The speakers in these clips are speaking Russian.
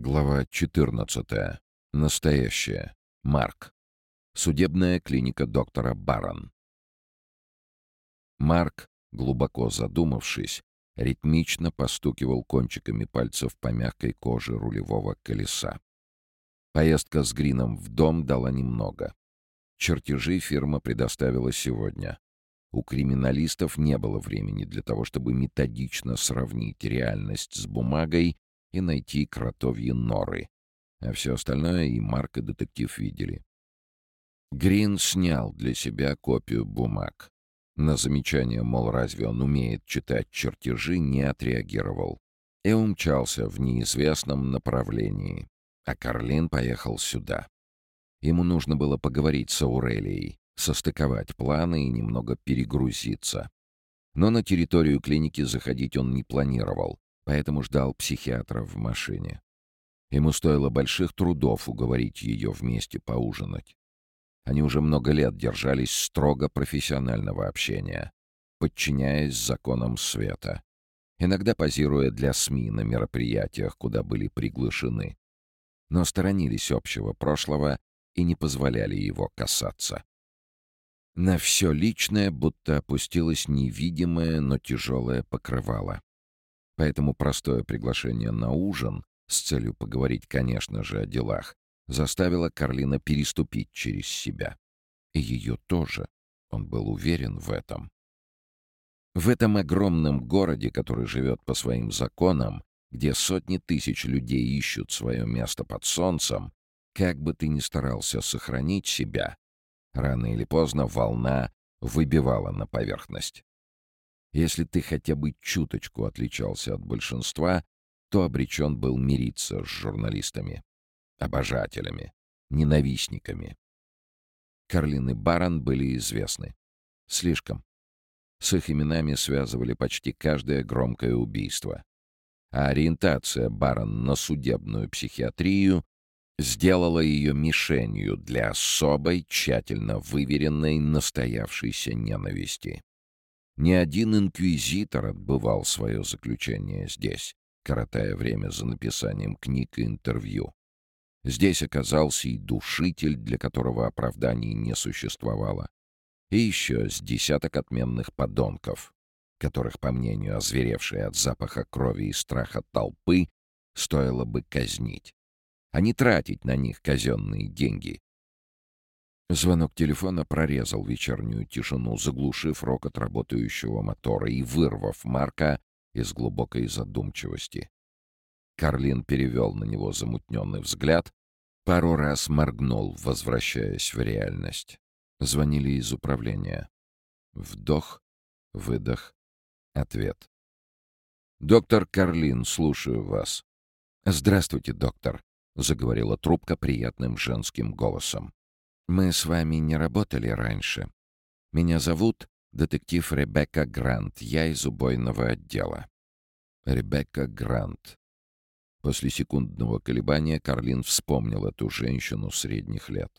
Глава 14. Настоящее. Марк. Судебная клиника доктора Барон. Марк, глубоко задумавшись, ритмично постукивал кончиками пальцев по мягкой коже рулевого колеса. Поездка с Грином в дом дала немного. Чертежи фирма предоставила сегодня. У криминалистов не было времени для того, чтобы методично сравнить реальность с бумагой и найти кротовьи норы. А все остальное и Марк, и детектив видели. Грин снял для себя копию бумаг. На замечание, мол, разве он умеет читать чертежи, не отреагировал. И умчался в неизвестном направлении. А Карлин поехал сюда. Ему нужно было поговорить с Аурелией, состыковать планы и немного перегрузиться. Но на территорию клиники заходить он не планировал, поэтому ждал психиатра в машине. Ему стоило больших трудов уговорить ее вместе поужинать. Они уже много лет держались строго профессионального общения, подчиняясь законам света, иногда позируя для СМИ на мероприятиях, куда были приглашены, но сторонились общего прошлого и не позволяли его касаться. На все личное будто опустилось невидимое, но тяжелое покрывало. Поэтому простое приглашение на ужин с целью поговорить, конечно же, о делах, заставило Карлина переступить через себя. И ее тоже. Он был уверен в этом. В этом огромном городе, который живет по своим законам, где сотни тысяч людей ищут свое место под солнцем, как бы ты ни старался сохранить себя, рано или поздно волна выбивала на поверхность. Если ты хотя бы чуточку отличался от большинства, то обречен был мириться с журналистами, обожателями, ненавистниками. Карлин и Барон были известны. Слишком. С их именами связывали почти каждое громкое убийство. А ориентация Барон на судебную психиатрию сделала ее мишенью для особой, тщательно выверенной, настоявшейся ненависти. Ни один инквизитор отбывал свое заключение здесь, коротая время за написанием книг и интервью. Здесь оказался и душитель, для которого оправданий не существовало. И еще с десяток отменных подонков, которых, по мнению озверевшей от запаха крови и страха толпы, стоило бы казнить, а не тратить на них казенные деньги, Звонок телефона прорезал вечернюю тишину, заглушив рокот работающего мотора и вырвав Марка из глубокой задумчивости. Карлин перевел на него замутненный взгляд, пару раз моргнул, возвращаясь в реальность. Звонили из управления. Вдох, выдох, ответ. «Доктор Карлин, слушаю вас». «Здравствуйте, доктор», — заговорила трубка приятным женским голосом. Мы с вами не работали раньше. Меня зовут детектив Ребекка Грант. Я из убойного отдела. Ребекка Грант. После секундного колебания Карлин вспомнил эту женщину средних лет.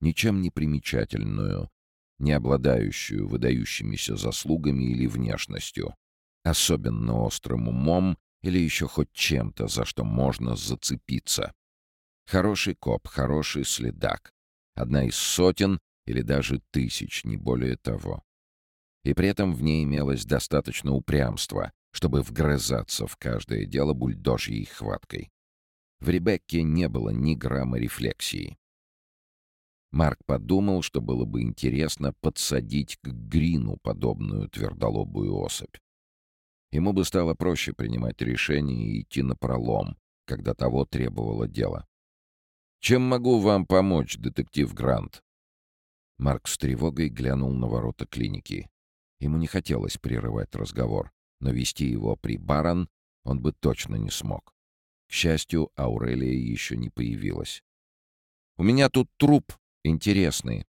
Ничем не примечательную, не обладающую выдающимися заслугами или внешностью, особенно острым умом или еще хоть чем-то, за что можно зацепиться. Хороший коп, хороший следак, одна из сотен или даже тысяч, не более того. И при этом в ней имелось достаточно упрямства, чтобы вгрызаться в каждое дело бульдожьей хваткой. В Ребекке не было ни грамма рефлексии. Марк подумал, что было бы интересно подсадить к Грину подобную твердолобую особь. Ему бы стало проще принимать решения и идти на пролом, когда того требовало дело. Чем могу вам помочь, детектив Грант?» Марк с тревогой глянул на ворота клиники. Ему не хотелось прерывать разговор, но вести его при Барон он бы точно не смог. К счастью, Аурелия еще не появилась. «У меня тут труп интересный.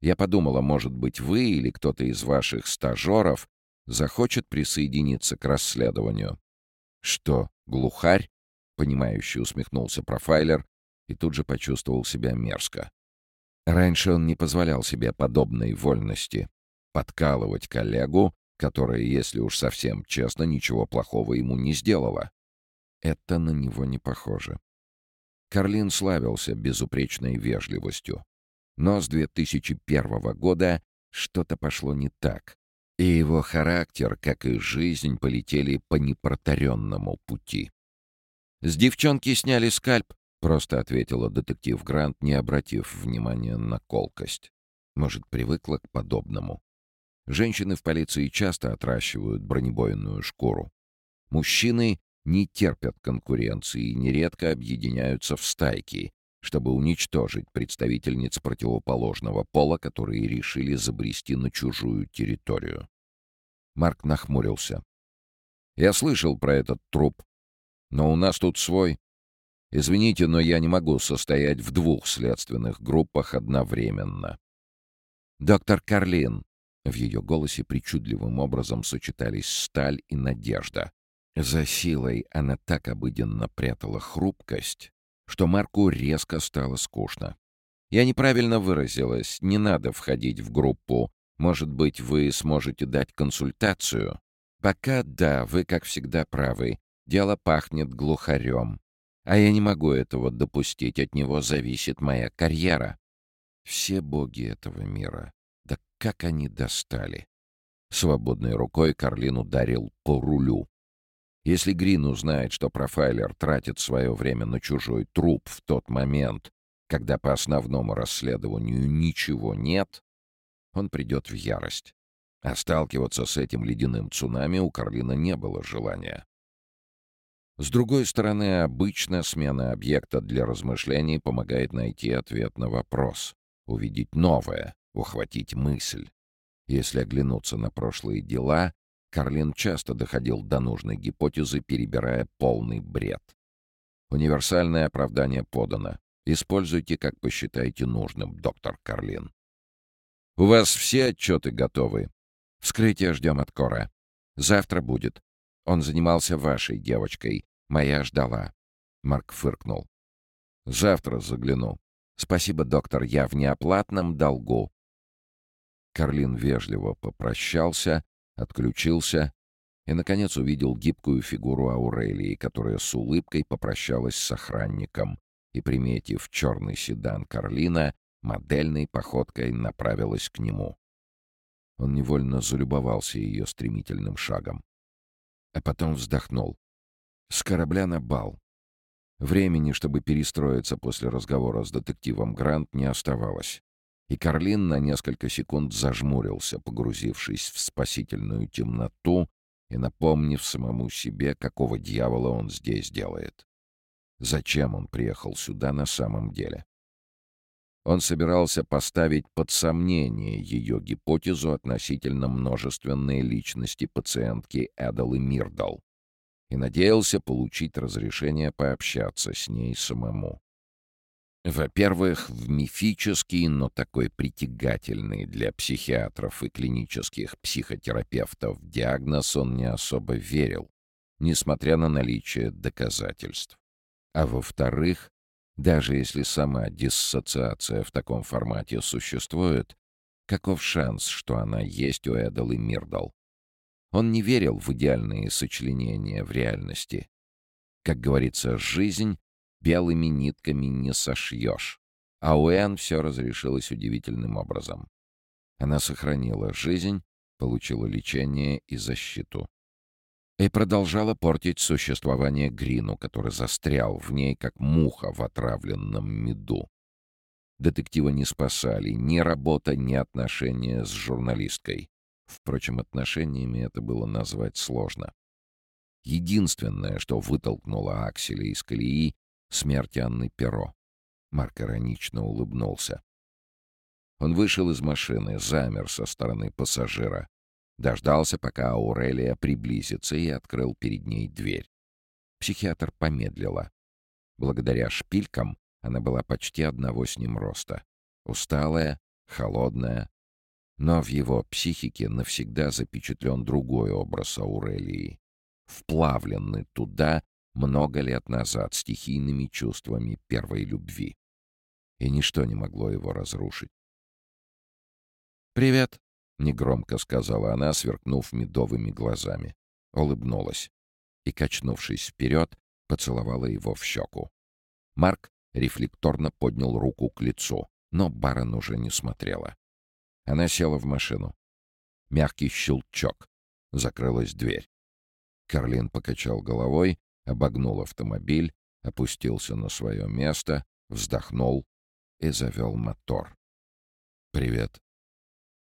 Я подумала, может быть, вы или кто-то из ваших стажеров захочет присоединиться к расследованию». «Что, глухарь?» — понимающе усмехнулся профайлер и тут же почувствовал себя мерзко. Раньше он не позволял себе подобной вольности — подкалывать коллегу, которая, если уж совсем честно, ничего плохого ему не сделала. Это на него не похоже. Карлин славился безупречной вежливостью. Но с 2001 года что-то пошло не так, и его характер, как и жизнь, полетели по непротаренному пути. «С девчонки сняли скальп», — просто ответила детектив Грант, не обратив внимания на колкость. Может, привыкла к подобному. Женщины в полиции часто отращивают бронебойную шкуру. Мужчины не терпят конкуренции и нередко объединяются в стайки, чтобы уничтожить представительниц противоположного пола, которые решили забрести на чужую территорию. Марк нахмурился. «Я слышал про этот труп, но у нас тут свой. Извините, но я не могу состоять в двух следственных группах одновременно». «Доктор Карлин», в ее голосе причудливым образом сочетались сталь и надежда. За силой она так обыденно прятала хрупкость, что Марку резко стало скучно. «Я неправильно выразилась. Не надо входить в группу. Может быть, вы сможете дать консультацию?» «Пока да, вы, как всегда, правы. Дело пахнет глухарем. А я не могу этого допустить. От него зависит моя карьера». Все боги этого мира. Да как они достали! Свободной рукой Карлин ударил по рулю. Если Грин узнает, что профайлер тратит свое время на чужой труп в тот момент, когда по основному расследованию ничего нет, он придет в ярость. А сталкиваться с этим ледяным цунами у Карлина не было желания. С другой стороны, обычно смена объекта для размышлений помогает найти ответ на вопрос, увидеть новое, ухватить мысль. Если оглянуться на прошлые дела, Карлин часто доходил до нужной гипотезы, перебирая полный бред. Универсальное оправдание подано. Используйте, как посчитаете нужным, доктор Карлин. У вас все отчеты готовы. Вскрытие ждем от Кора. Завтра будет. Он занимался вашей девочкой. Моя ждала. Марк фыркнул. Завтра загляну. Спасибо, доктор, я в неоплатном долгу. Карлин вежливо попрощался отключился и, наконец, увидел гибкую фигуру Аурелии, которая с улыбкой попрощалась с охранником и, приметив черный седан Карлина, модельной походкой направилась к нему. Он невольно залюбовался ее стремительным шагом. А потом вздохнул. С корабля на бал. Времени, чтобы перестроиться после разговора с детективом Грант, не оставалось и Карлин на несколько секунд зажмурился, погрузившись в спасительную темноту и напомнив самому себе, какого дьявола он здесь делает. Зачем он приехал сюда на самом деле? Он собирался поставить под сомнение ее гипотезу относительно множественной личности пациентки Эдалы Мирдал и надеялся получить разрешение пообщаться с ней самому. Во-первых, в мифический, но такой притягательный для психиатров и клинических психотерапевтов диагноз он не особо верил, несмотря на наличие доказательств. А во-вторых, даже если сама диссоциация в таком формате существует, каков шанс, что она есть у Эдал Мирдал? Он не верил в идеальные сочленения в реальности. Как говорится, жизнь белыми нитками не сошьешь. А у Энн все разрешилось удивительным образом. Она сохранила жизнь, получила лечение и защиту. И продолжала портить существование Грину, который застрял в ней, как муха в отравленном меду. Детектива не спасали ни работа, ни отношения с журналисткой. Впрочем, отношениями это было назвать сложно. Единственное, что вытолкнуло Акселя из колеи, смерти Анны Перо. Марк иронично улыбнулся. Он вышел из машины, замер со стороны пассажира. Дождался, пока Аурелия приблизится, и открыл перед ней дверь. Психиатр помедлила. Благодаря шпилькам она была почти одного с ним роста. Усталая, холодная. Но в его психике навсегда запечатлен другой образ Аурелии. Вплавленный туда, много лет назад стихийными чувствами первой любви. И ничто не могло его разрушить. «Привет», — негромко сказала она, сверкнув медовыми глазами. Улыбнулась и, качнувшись вперед, поцеловала его в щеку. Марк рефлекторно поднял руку к лицу, но барон уже не смотрела. Она села в машину. Мягкий щелчок. Закрылась дверь. Карлин покачал головой, обогнул автомобиль, опустился на свое место, вздохнул и завел мотор. «Привет».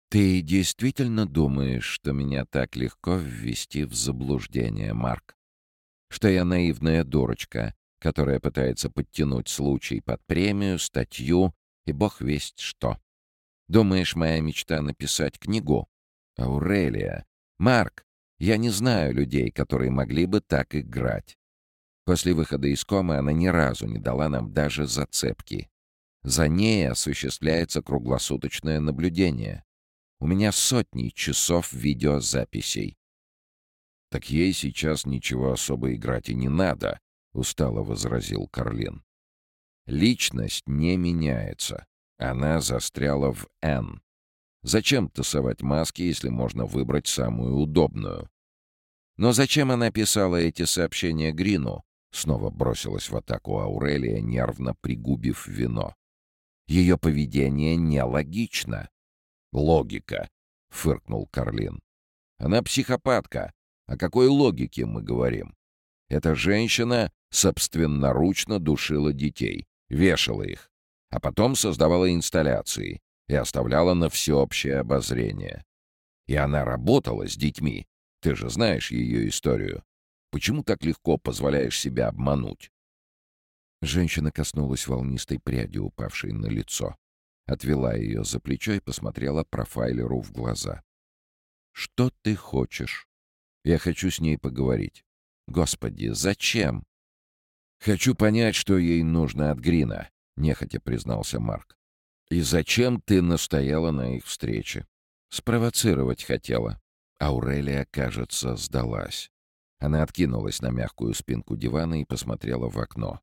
«Ты действительно думаешь, что меня так легко ввести в заблуждение, Марк? Что я наивная дурочка, которая пытается подтянуть случай под премию, статью и бог весть что? Думаешь, моя мечта написать книгу? Аурелия. Марк, я не знаю людей, которые могли бы так играть. После выхода из комы она ни разу не дала нам даже зацепки. За ней осуществляется круглосуточное наблюдение. У меня сотни часов видеозаписей. «Так ей сейчас ничего особо играть и не надо», — устало возразил Карлин. «Личность не меняется. Она застряла в «Н». Зачем тасовать маски, если можно выбрать самую удобную? Но зачем она писала эти сообщения Грину? Снова бросилась в атаку Аурелия, нервно пригубив вино. Ее поведение нелогично. «Логика», — фыркнул Карлин. «Она психопатка. О какой логике мы говорим? Эта женщина собственноручно душила детей, вешала их, а потом создавала инсталляции и оставляла на всеобщее обозрение. И она работала с детьми. Ты же знаешь ее историю. Почему так легко позволяешь себя обмануть?» Женщина коснулась волнистой пряди, упавшей на лицо. Отвела ее за плечо и посмотрела профайлеру в глаза. «Что ты хочешь? Я хочу с ней поговорить. Господи, зачем?» «Хочу понять, что ей нужно от Грина», — нехотя признался Марк. «И зачем ты настояла на их встрече?» «Спровоцировать хотела». Аурелия, кажется, сдалась. Она откинулась на мягкую спинку дивана и посмотрела в окно.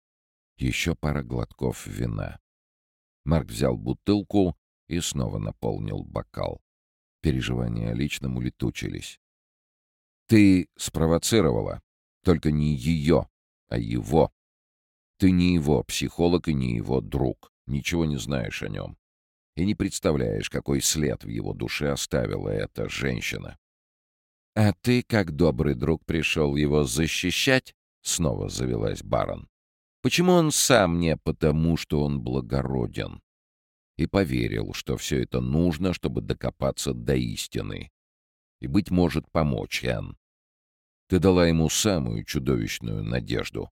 Еще пара глотков вина. Марк взял бутылку и снова наполнил бокал. Переживания о личном улетучились. «Ты спровоцировала. Только не ее, а его. Ты не его психолог и не его друг. Ничего не знаешь о нем. И не представляешь, какой след в его душе оставила эта женщина. «А ты, как добрый друг, пришел его защищать?» — снова завелась барон. «Почему он сам не потому, что он благороден?» И поверил, что все это нужно, чтобы докопаться до истины. И, быть может, помочь Энн. Ты дала ему самую чудовищную надежду.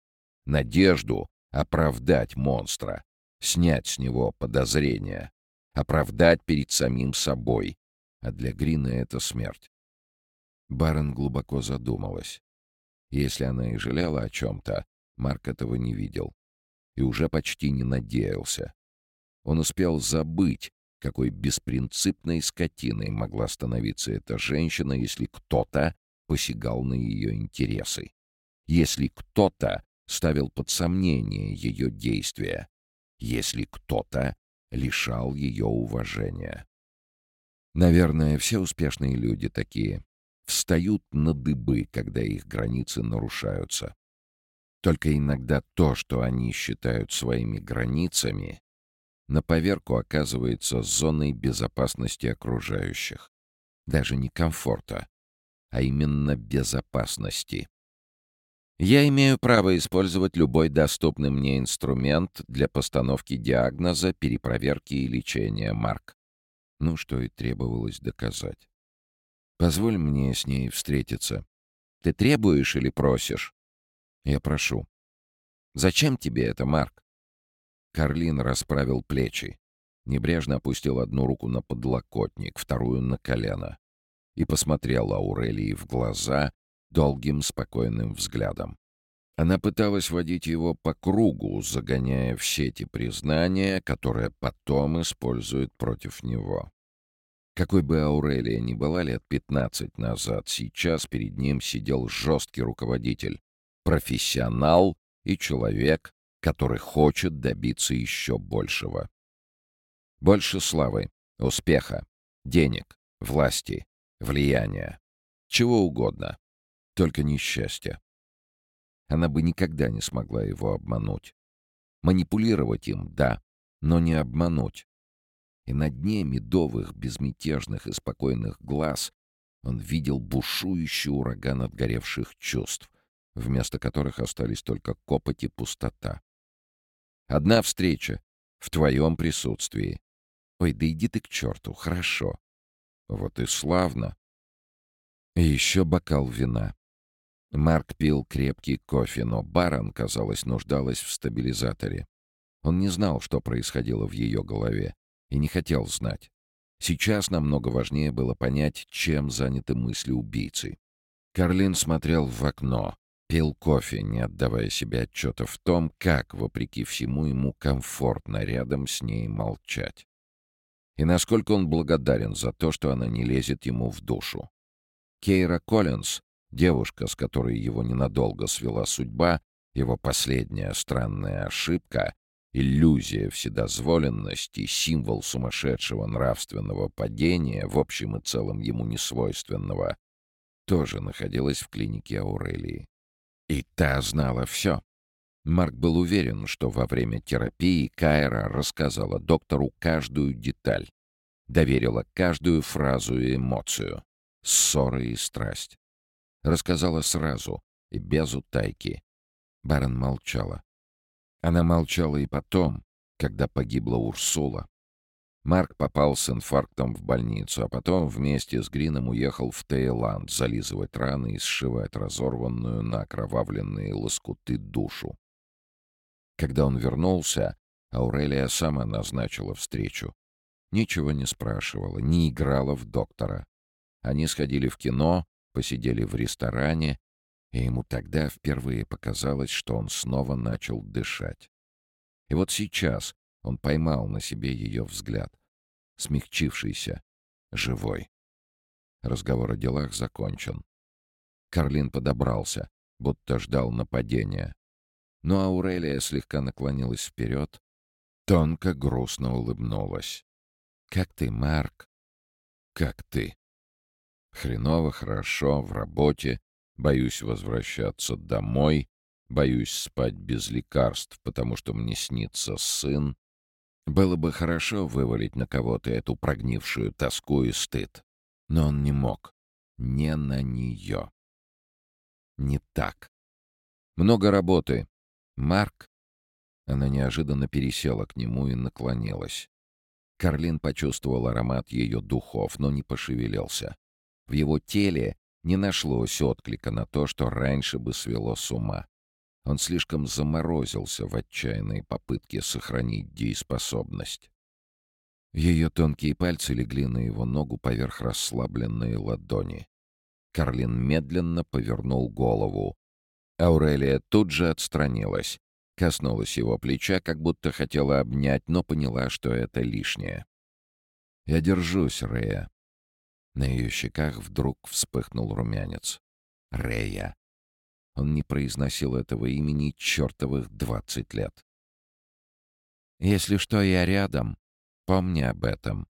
Надежду оправдать монстра, снять с него подозрения, оправдать перед самим собой. А для Грина это смерть. Барон глубоко задумалась. Если она и жалела о чем-то, Марк этого не видел. И уже почти не надеялся. Он успел забыть, какой беспринципной скотиной могла становиться эта женщина, если кто-то посягал на ее интересы. Если кто-то ставил под сомнение ее действия. Если кто-то лишал ее уважения. Наверное, все успешные люди такие встают на дыбы, когда их границы нарушаются. Только иногда то, что они считают своими границами, на поверку оказывается зоной безопасности окружающих. Даже не комфорта, а именно безопасности. Я имею право использовать любой доступный мне инструмент для постановки диагноза, перепроверки и лечения, Марк. Ну, что и требовалось доказать. Позволь мне с ней встретиться. Ты требуешь или просишь? Я прошу. Зачем тебе это, Марк? Карлин расправил плечи. Небрежно опустил одну руку на подлокотник, вторую на колено. И посмотрел Аурелии в глаза долгим спокойным взглядом. Она пыталась водить его по кругу, загоняя в сети признания, которые потом используют против него. Какой бы Аурелия ни была лет 15 назад, сейчас перед ним сидел жесткий руководитель, профессионал и человек, который хочет добиться еще большего. Больше славы, успеха, денег, власти, влияния, чего угодно, только несчастья. Она бы никогда не смогла его обмануть. Манипулировать им — да, но не обмануть. И на дне медовых, безмятежных и спокойных глаз он видел бушующий ураган отгоревших чувств, вместо которых остались только копоть и пустота. Одна встреча в твоем присутствии. Ой, да иди ты к черту, хорошо. Вот и славно. И еще бокал вина. Марк пил крепкий кофе, но Барон, казалось, нуждалась в стабилизаторе. Он не знал, что происходило в ее голове, и не хотел знать. Сейчас намного важнее было понять, чем заняты мысли убийцы. Карлин смотрел в окно, пил кофе, не отдавая себе отчета в том, как, вопреки всему, ему комфортно рядом с ней молчать. И насколько он благодарен за то, что она не лезет ему в душу. Кейра Коллинз, девушка, с которой его ненадолго свела судьба, его последняя странная ошибка, иллюзия вседозволенности, символ сумасшедшего нравственного падения, в общем и целом ему несвойственного, тоже находилась в клинике Аурелии. И та знала все. Марк был уверен, что во время терапии Кайра рассказала доктору каждую деталь, доверила каждую фразу и эмоцию, ссоры и страсть. Рассказала сразу и без утайки. Барон молчала. Она молчала и потом, когда погибла Урсула. Марк попал с инфарктом в больницу, а потом вместе с Грином уехал в Таиланд зализывать раны и сшивать разорванную на окровавленные лоскуты душу. Когда он вернулся, Аурелия сама назначила встречу. Ничего не спрашивала, не играла в доктора. Они сходили в кино, посидели в ресторане, и ему тогда впервые показалось, что он снова начал дышать. И вот сейчас он поймал на себе ее взгляд, смягчившийся, живой. Разговор о делах закончен. Карлин подобрался, будто ждал нападения. Но Аурелия слегка наклонилась вперед, тонко грустно улыбнулась. «Как ты, Марк?» «Как ты?» «Хреново, хорошо, в работе, Боюсь возвращаться домой, боюсь спать без лекарств, потому что мне снится сын. Было бы хорошо вывалить на кого-то эту прогнившую тоску и стыд. Но он не мог. Не на нее. Не так. Много работы. Марк? Она неожиданно пересела к нему и наклонилась. Карлин почувствовал аромат ее духов, но не пошевелился. В его теле не нашлось отклика на то, что раньше бы свело с ума. Он слишком заморозился в отчаянной попытке сохранить дееспособность. Ее тонкие пальцы легли на его ногу поверх расслабленной ладони. Карлин медленно повернул голову. Аурелия тут же отстранилась, коснулась его плеча, как будто хотела обнять, но поняла, что это лишнее. «Я держусь, Рея», на ее щеках вдруг вспыхнул румянец. Рея. Он не произносил этого имени чертовых двадцать лет. «Если что, я рядом. Помни об этом».